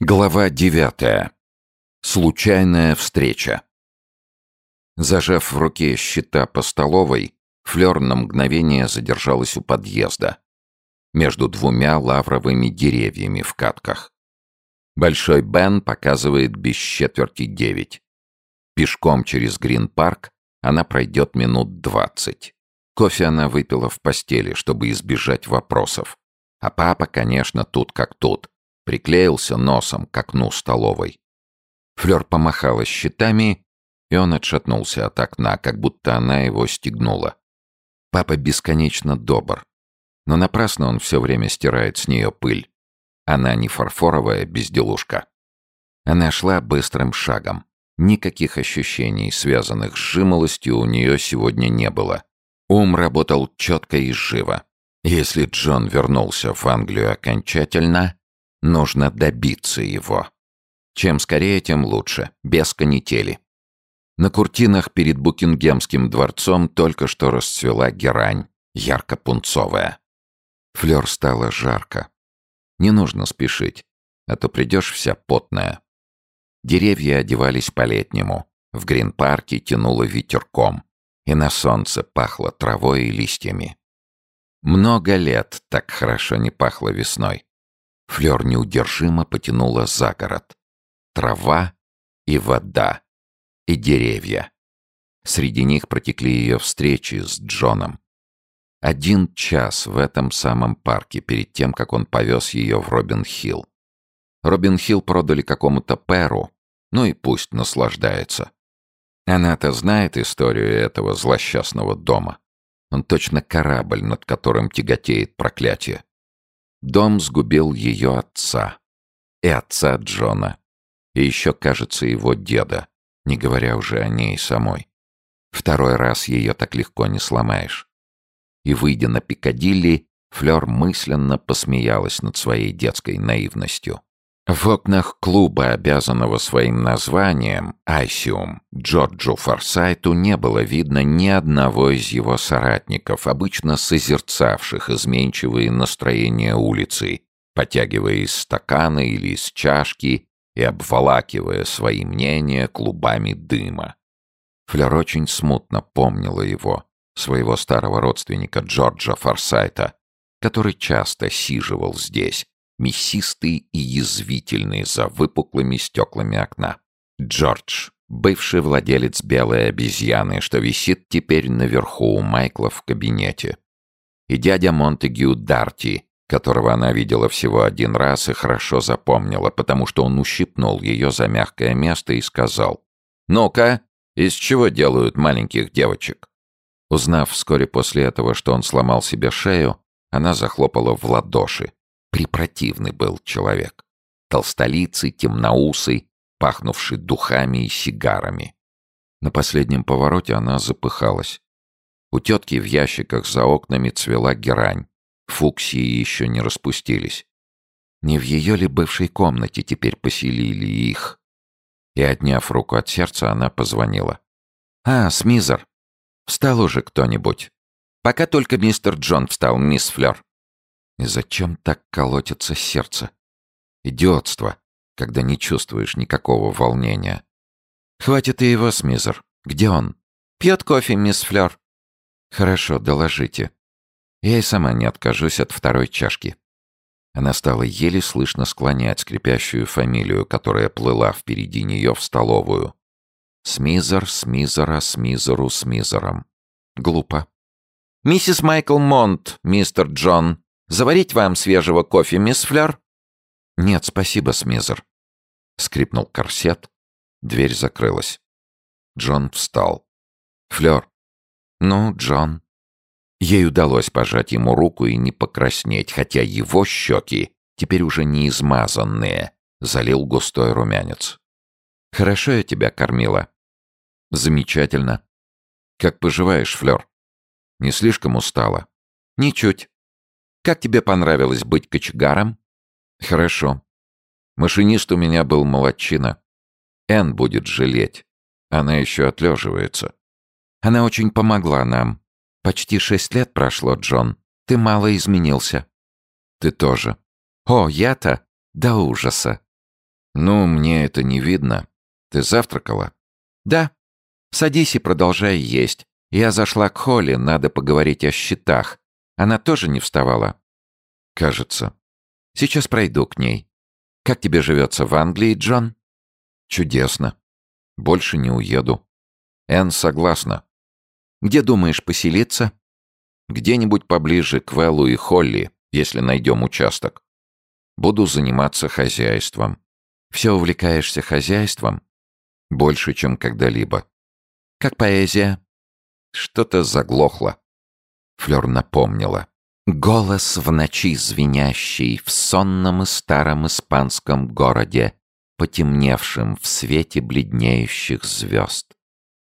Глава девятая. Случайная встреча. Зажав в руке щита по столовой, Флёр на мгновение задержалась у подъезда. Между двумя лавровыми деревьями в катках. Большой Бен показывает без четверти девять. Пешком через Грин-парк она пройдет минут двадцать. Кофе она выпила в постели, чтобы избежать вопросов. А папа, конечно, тут как тут приклеился носом к окну столовой. Флёр помахала щитами, и он отшатнулся от окна, как будто она его стегнула. Папа бесконечно добр, но напрасно он все время стирает с нее пыль. Она не фарфоровая безделушка. Она шла быстрым шагом. Никаких ощущений, связанных с жимолостью, у нее сегодня не было. Ум работал четко и живо. Если Джон вернулся в Англию окончательно, Нужно добиться его. Чем скорее, тем лучше, без канители. На куртинах перед Букингемским дворцом только что расцвела герань, ярко-пунцовая. Флёр стало жарко. Не нужно спешить, а то придешь вся потная. Деревья одевались по-летнему. В Грин-парке тянуло ветерком, и на солнце пахло травой и листьями. Много лет так хорошо не пахло весной. Флёр неудержимо потянула за город. Трава и вода. И деревья. Среди них протекли ее встречи с Джоном. Один час в этом самом парке перед тем, как он повез ее в Робин-Хилл. Робин-Хилл продали какому-то Перу, ну и пусть наслаждается. Она-то знает историю этого злосчастного дома. Он точно корабль, над которым тяготеет проклятие. Дом сгубил ее отца. И отца Джона. И еще, кажется, его деда, не говоря уже о ней самой. Второй раз ее так легко не сломаешь. И, выйдя на Пикадилли, Флёр мысленно посмеялась над своей детской наивностью. В окнах клуба, обязанного своим названием «Айсиум», Джорджу Форсайту не было видно ни одного из его соратников, обычно созерцавших изменчивые настроения улицы, потягивая из стакана или из чашки и обволакивая свои мнения клубами дыма. Флёр очень смутно помнила его, своего старого родственника Джорджа Форсайта, который часто сиживал здесь, мясистый и язвительный за выпуклыми стеклами окна. Джордж, бывший владелец белой обезьяны, что висит теперь наверху у Майкла в кабинете. И дядя Монтегю Дарти, которого она видела всего один раз и хорошо запомнила, потому что он ущипнул ее за мягкое место и сказал «Ну-ка, из чего делают маленьких девочек?» Узнав вскоре после этого, что он сломал себе шею, она захлопала в ладоши, Припротивный был человек. Толстолицый, темноусый, пахнувший духами и сигарами. На последнем повороте она запыхалась. У тетки в ящиках за окнами цвела герань. Фуксии еще не распустились. Не в ее ли бывшей комнате теперь поселили их? И, отняв руку от сердца, она позвонила. «А, Смизер, встал уже кто-нибудь?» «Пока только мистер Джон встал, мисс Флёр». И зачем так колотится сердце? Идиотство, когда не чувствуешь никакого волнения. Хватит и его, Смизер. Где он? Пьет кофе, мисс Флёр. Хорошо, доложите. Я и сама не откажусь от второй чашки. Она стала еле слышно склонять скрипящую фамилию, которая плыла впереди нее в столовую. Смизер, Смизера, Смизеру, Смизером. Глупо. «Миссис Майкл Монт, мистер Джон», Заварить вам свежего кофе, мисс Флёр?» «Нет, спасибо, Смизер». Скрипнул корсет. Дверь закрылась. Джон встал. «Флёр». «Ну, Джон». Ей удалось пожать ему руку и не покраснеть, хотя его щеки, теперь уже не измазанные, залил густой румянец. «Хорошо я тебя кормила». «Замечательно. Как поживаешь, Флёр? Не слишком устала?» «Ничуть. Как тебе понравилось быть кочегаром? Хорошо. Машинист у меня был молодчина. Эн будет жалеть. Она еще отлеживается. Она очень помогла нам. Почти шесть лет прошло, Джон. Ты мало изменился. Ты тоже. О, я-то? До ужаса. «Ну, мне это не видно. Ты завтракала?» «Да. Садись и продолжай есть. Я зашла к Холли, надо поговорить о счетах. Она тоже не вставала?» «Кажется». «Сейчас пройду к ней. Как тебе живется в Англии, Джон?» «Чудесно. Больше не уеду». Энн согласна. «Где думаешь поселиться?» «Где-нибудь поближе к Вэллу и Холли, если найдем участок. Буду заниматься хозяйством». «Все увлекаешься хозяйством?» «Больше, чем когда-либо». «Как поэзия?» Что-то заглохло. Флёр напомнила. Голос в ночи звенящий в сонном и старом испанском городе, потемневшем в свете бледнеющих звезд.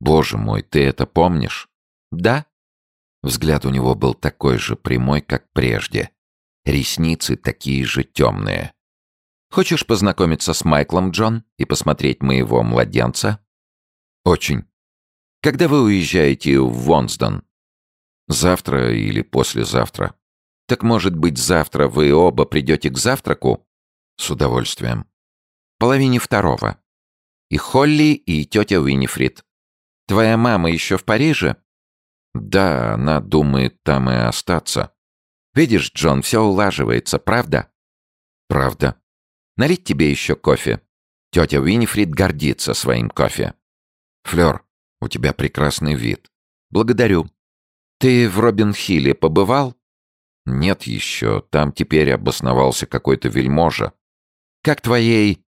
«Боже мой, ты это помнишь?» «Да». Взгляд у него был такой же прямой, как прежде. Ресницы такие же темные. «Хочешь познакомиться с Майклом, Джон, и посмотреть моего младенца?» «Очень». «Когда вы уезжаете в Вонсдон?» «Завтра или послезавтра». «Так, может быть, завтра вы оба придете к завтраку?» «С удовольствием». «Половине второго. И Холли, и тетя Уинифрид. Твоя мама еще в Париже?» «Да, она думает там и остаться». «Видишь, Джон, все улаживается, правда?» «Правда». «Налить тебе еще кофе?» Тетя Уинифрид гордится своим кофе. «Флёр, у тебя прекрасный вид». «Благодарю. Ты в Робин-Хилле побывал?» «Нет еще. Там теперь обосновался какой-то вельможа». «Как твоей...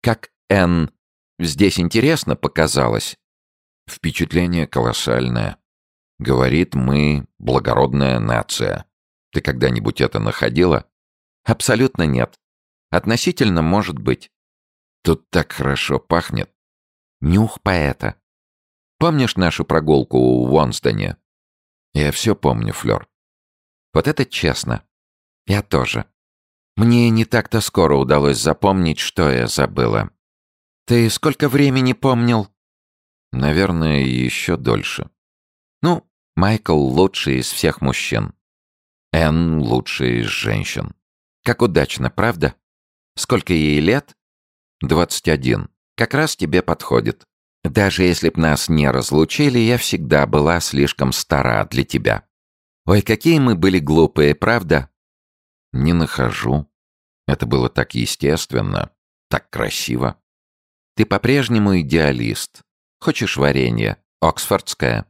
как Энн... здесь интересно показалось?» «Впечатление колоссальное. Говорит, мы благородная нация. Ты когда-нибудь это находила?» «Абсолютно нет. Относительно, может быть». «Тут так хорошо пахнет». «Нюх поэта. Помнишь нашу прогулку в Вонстоне?» «Я все помню, Флёр. Вот это честно. Я тоже. Мне не так-то скоро удалось запомнить, что я забыла. Ты сколько времени помнил? Наверное, еще дольше. Ну, Майкл лучший из всех мужчин. Энн лучший из женщин. Как удачно, правда? Сколько ей лет? Двадцать один. Как раз тебе подходит. Даже если б нас не разлучили, я всегда была слишком стара для тебя. Ой, какие мы были глупые, правда? Не нахожу. Это было так естественно, так красиво. Ты по-прежнему идеалист. Хочешь варенье? Оксфордское?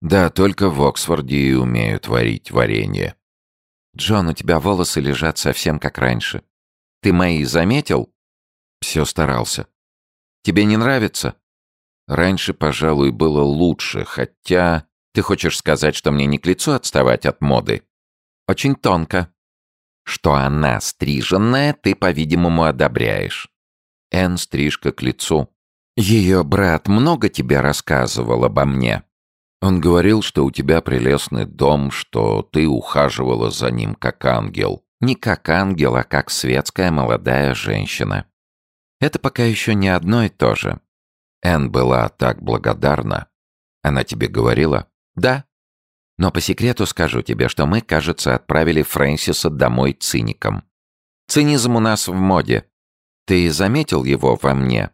Да, только в Оксфорде и умеют варить варенье. Джон, у тебя волосы лежат совсем как раньше. Ты мои заметил? Все старался. Тебе не нравится? Раньше, пожалуй, было лучше, хотя... Ты хочешь сказать, что мне не к лицу отставать от моды? Очень тонко. Что она стриженная, ты, по-видимому, одобряешь. Эн стрижка к лицу. Ее брат много тебе рассказывал обо мне. Он говорил, что у тебя прелестный дом, что ты ухаживала за ним как ангел. Не как ангел, а как светская молодая женщина. Это пока еще не одно и то же. Эн была так благодарна. Она тебе говорила? Да. Но по секрету скажу тебе, что мы, кажется, отправили Фрэнсиса домой циником. Цинизм у нас в моде. Ты заметил его во мне?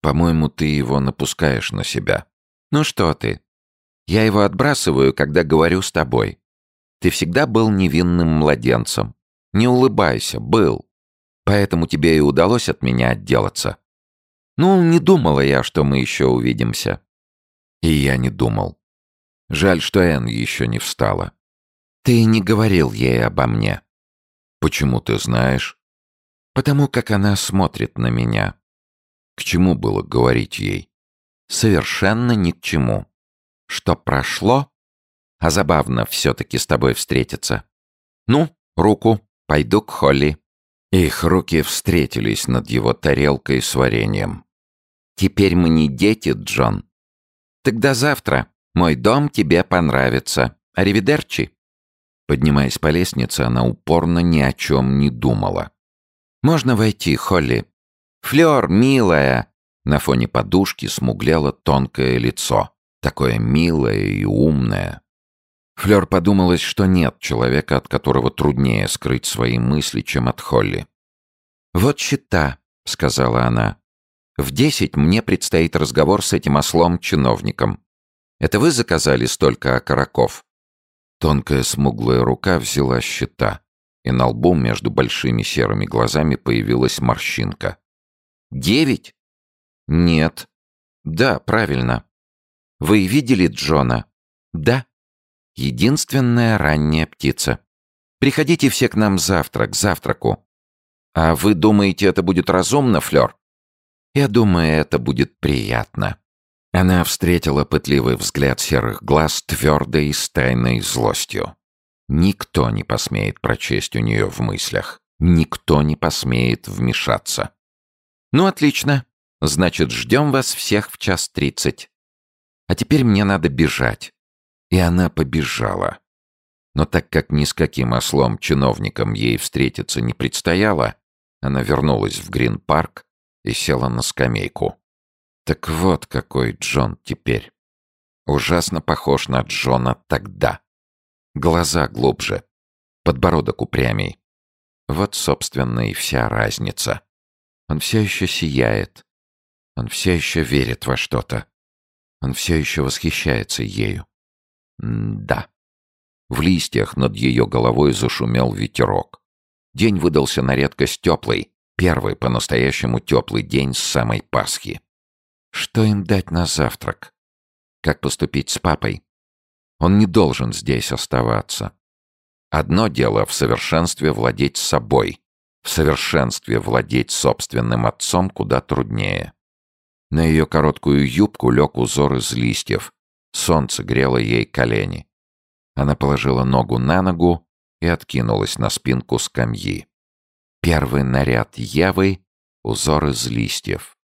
По-моему, ты его напускаешь на себя. Ну что ты? Я его отбрасываю, когда говорю с тобой. Ты всегда был невинным младенцем. Не улыбайся, был. Поэтому тебе и удалось от меня отделаться. Ну, не думала я, что мы еще увидимся. И я не думал. Жаль, что Энн еще не встала. Ты не говорил ей обо мне. Почему ты знаешь? Потому как она смотрит на меня. К чему было говорить ей? Совершенно ни к чему. Что прошло? А забавно все-таки с тобой встретиться. Ну, руку, пойду к Холли. Их руки встретились над его тарелкой с вареньем. Теперь мы не дети, Джон. Тогда завтра. Мой дом тебе понравится. Аривидерчи». Поднимаясь по лестнице, она упорно ни о чем не думала. «Можно войти, Холли?» «Флёр, милая!» На фоне подушки смугляло тонкое лицо. Такое милое и умное. Флёр подумалось, что нет человека, от которого труднее скрыть свои мысли, чем от Холли. «Вот счета. — сказала она. «В десять мне предстоит разговор с этим ослом-чиновником. Это вы заказали столько окороков?» Тонкая смуглая рука взяла щита, и на лбу между большими серыми глазами появилась морщинка. «Девять?» «Нет». «Да, правильно». «Вы видели Джона?» «Да». «Единственная ранняя птица. Приходите все к нам завтра, к завтраку. А вы думаете, это будет разумно, Флёр?» «Я думаю, это будет приятно». Она встретила пытливый взгляд серых глаз твердой и с тайной злостью. Никто не посмеет прочесть у нее в мыслях. Никто не посмеет вмешаться. «Ну, отлично. Значит, ждем вас всех в час тридцать. А теперь мне надо бежать». И она побежала. Но так как ни с каким ослом-чиновником ей встретиться не предстояло, она вернулась в Грин-парк и села на скамейку. Так вот какой Джон теперь. Ужасно похож на Джона тогда. Глаза глубже, подбородок упрямей. Вот, собственно, и вся разница. Он все еще сияет. Он все еще верит во что-то. Он все еще восхищается ею. М да. В листьях над ее головой зашумел ветерок. День выдался на редкость теплый, первый по-настоящему теплый день с самой Пасхи. Что им дать на завтрак? Как поступить с папой? Он не должен здесь оставаться. Одно дело в совершенстве владеть собой. В совершенстве владеть собственным отцом куда труднее. На ее короткую юбку лег узор из листьев. Солнце грело ей колени. Она положила ногу на ногу и откинулась на спинку скамьи. Первый наряд Евы — узор из листьев.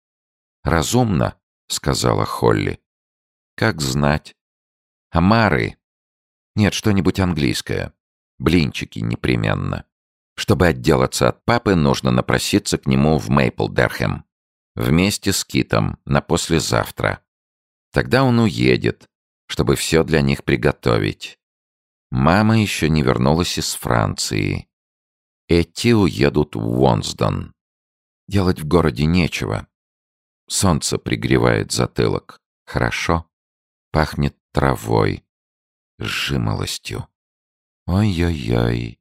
«Разумно», — сказала Холли. «Как знать. Амары. Нет, что-нибудь английское. Блинчики непременно. Чтобы отделаться от папы, нужно напроситься к нему в Мейплдерхэм. Вместе с Китом, на послезавтра. Тогда он уедет, чтобы все для них приготовить. Мама еще не вернулась из Франции. Эти уедут в Уонсдон. Делать в городе нечего. Солнце пригревает затылок. Хорошо. Пахнет травой. Жимолостью. Ой-ой-ой.